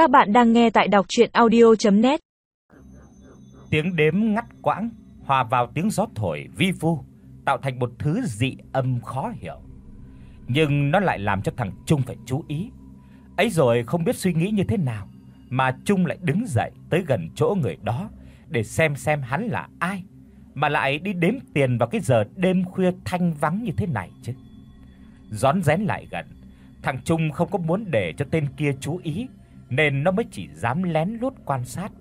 Các bạn đang nghe tại đọc audio net Tiếng đếm ngắt quãng hòa vào tiếng gió thổi vi vu, tạo thành một thứ dị âm khó hiểu. Nhưng nó lại làm cho thằng Trung phải chú ý. Ấy rồi không biết suy nghĩ như thế nào mà Trung lại đứng dậy tới gần chỗ người đó để xem xem hắn là ai mà lại đi đếm tiền vào cái giờ đêm khuya thanh vắng như thế này chứ. Rón rén lại gần, thằng Trung không có muốn để cho tên kia chú ý nên nó mới chỉ dám lén lút quan sát.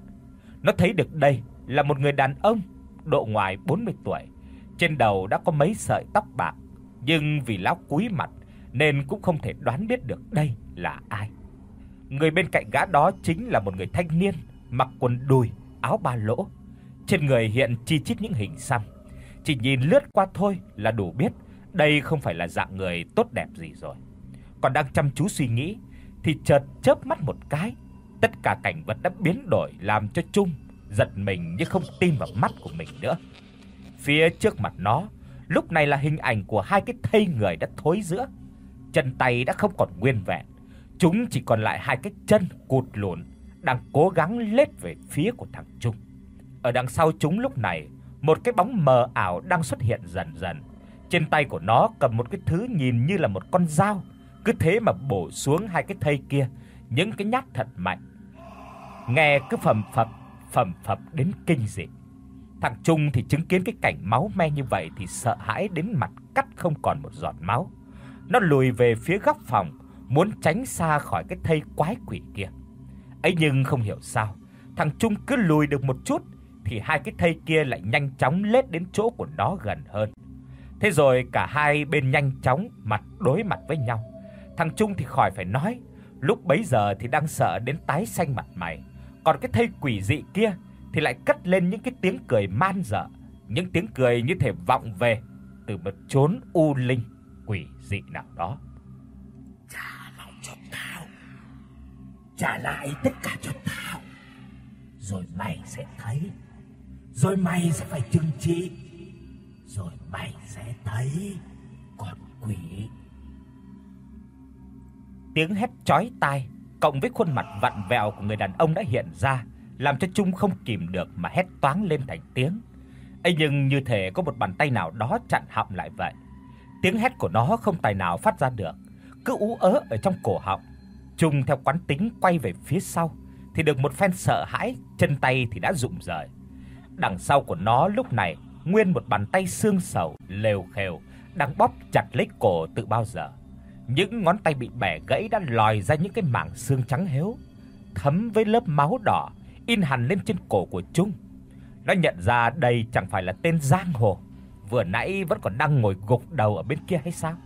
Nó thấy được đây là một người đàn ông độ ngoài 40 tuổi, trên đầu đã có mấy sợi tóc bạc, nhưng vì lão cúi mặt nên cũng không thể đoán biết được đây là ai. Người bên cạnh gã đó chính là một người thanh niên mặc quần đùi, áo ba lỗ. Trên người hiện chi chít những hình xăm. Chỉ nhìn lướt qua thôi là đủ biết đây không phải là dạng người tốt đẹp gì rồi. Còn đang chăm chú suy nghĩ thì chợt chớp mắt một cái, tất cả cảnh vật đã biến đổi làm cho Trung giật mình như không tin vào mắt của mình nữa. Phía trước mặt nó, lúc này là hình ảnh của hai cái thây người đã thối rữa, chân tay đã không còn nguyên vẹn, chúng chỉ còn lại hai cái chân cụt lùn đang cố gắng lết về phía của thằng Trung. Ở đằng sau chúng lúc này, một cái bóng mờ ảo đang xuất hiện dần dần. Trên tay của nó cầm một cái thứ nhìn như là một con dao, cứ thế mà bổ xuống hai cái thây kia, những cái nhát thật mạnh. Nghe cứ phầm phập, phầm phập đến kinh dị. Thằng Trung thì chứng kiến cái cảnh máu me như vậy thì sợ hãi đến mặt cắt không còn một giọt máu. Nó lùi về phía góc phòng, muốn tránh xa khỏi cái thây quái quỷ kia. Ấy nhưng không hiểu sao, thằng Trung cứ lùi được một chút thì hai cái thây kia lại nhanh chóng lết đến chỗ của nó gần hơn. Thế rồi cả hai bên nhanh chóng mặt đối mặt với nhau. Thằng Trung thì khỏi phải nói, lúc bấy giờ thì đang sợ đến tái xanh mặt mày. Còn cái thây quỷ dị kia thì lại cất lên những cái tiếng cười man dợ, những tiếng cười như thể vọng về từ một chốn u linh quỷ dị nào đó. Trả lại cho tao. Trả lại tất cả cho tao. Rồi mày sẽ thấy. Rồi mày sẽ phải trừng trị. Rồi mày sẽ thấy con quỷ. Tiếng hét chói tai cộng với khuôn mặt vặn vẹo của người đàn ông đã hiện ra, làm cho Trung không kìm được mà hét toáng lên thành tiếng. Ấy nhưng như thể có một bàn tay nào đó chặn họng lại vậy. Tiếng hét của nó không tài nào phát ra được, cứ ú ớ ở trong cổ họng. Trung theo quán tính quay về phía sau thì được một phen sợ hãi, chân tay thì đã rụng rời. Đằng sau của nó lúc này nguyên một bàn tay xương sầu lều khều đang bóp chặt lấy cổ từ bao giờ. Những ngón tay bị bẻ gãy đã lòi ra những cái mảng xương trắng héo, thấm với lớp máu đỏ in hằn lên trên cổ của Trung. Nó nhận ra đây chẳng phải là tên giang hồ, vừa nãy vẫn còn đang ngồi gục đầu ở bên kia hay sao?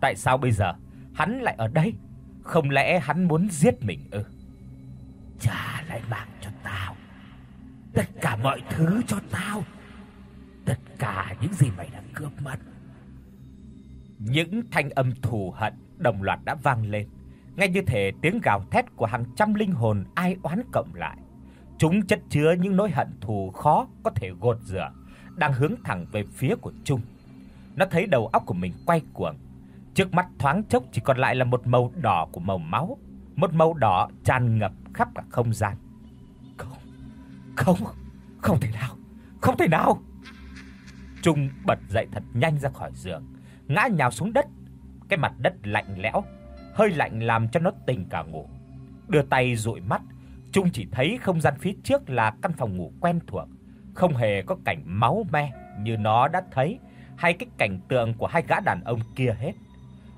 Tại sao bây giờ hắn lại ở đây? Không lẽ hắn muốn giết mình ư? Trả lại mạng cho tao. Tất cả mọi thứ cho tao. Tất cả những gì mày đã cướp mất. Những thanh âm thù hận đồng loạt đã vang lên, ngay như thể tiếng gào thét của hàng trăm linh hồn ai oán cộng lại. Chúng chất chứa những nỗi hận thù khó có thể gột rửa, đang hướng thẳng về phía của Trung. Nó thấy đầu óc của mình quay cuồng, trước mắt thoáng chốc chỉ còn lại là một màu đỏ của màu máu, một màu đỏ tràn ngập khắp cả không gian. Không, không, không thể nào, không thể nào. Trung bật dậy thật nhanh ra khỏi giường, ngã nhào xuống đất. Cái mặt đất lạnh lẽo, hơi lạnh làm cho nó tỉnh cả ngủ. Đưa tay dụi mắt, Trung chỉ thấy không gian phía trước là căn phòng ngủ quen thuộc, không hề có cảnh máu me như nó đã thấy hay cái cảnh tượng của hai gã đàn ông kia hết.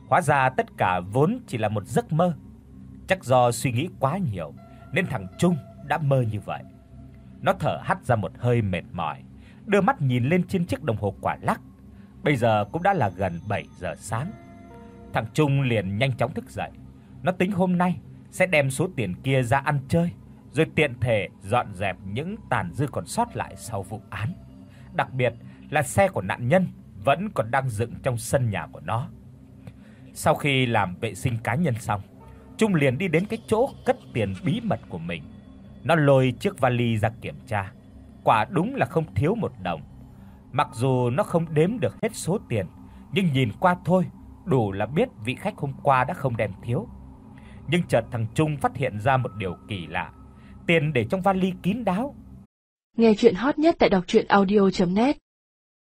Hóa ra tất cả vốn chỉ là một giấc mơ. Chắc do suy nghĩ quá nhiều nên thằng Trung đã mơ như vậy. Nó thở hắt ra một hơi mệt mỏi, đưa mắt nhìn lên trên chiếc đồng hồ quả lắc. Bây giờ cũng đã là gần 7 giờ sáng. Thằng Trung liền nhanh chóng thức dậy. Nó tính hôm nay sẽ đem số tiền kia ra ăn chơi, rồi tiện thể dọn dẹp những tàn dư còn sót lại sau vụ án. Đặc biệt là xe của nạn nhân vẫn còn đang dựng trong sân nhà của nó. Sau khi làm vệ sinh cá nhân xong, Trung liền đi đến cái chỗ cất tiền bí mật của mình. Nó lôi chiếc vali ra kiểm tra. Quả đúng là không thiếu một đồng. Mặc dù nó không đếm được hết số tiền, nhưng nhìn qua thôi, đủ là biết vị khách hôm qua đã không đem thiếu. Nhưng chợt thằng Trung phát hiện ra một điều kỳ lạ, tiền để trong vali kín đáo. Nghe truyện hot nhất tại doctruyenaudio.net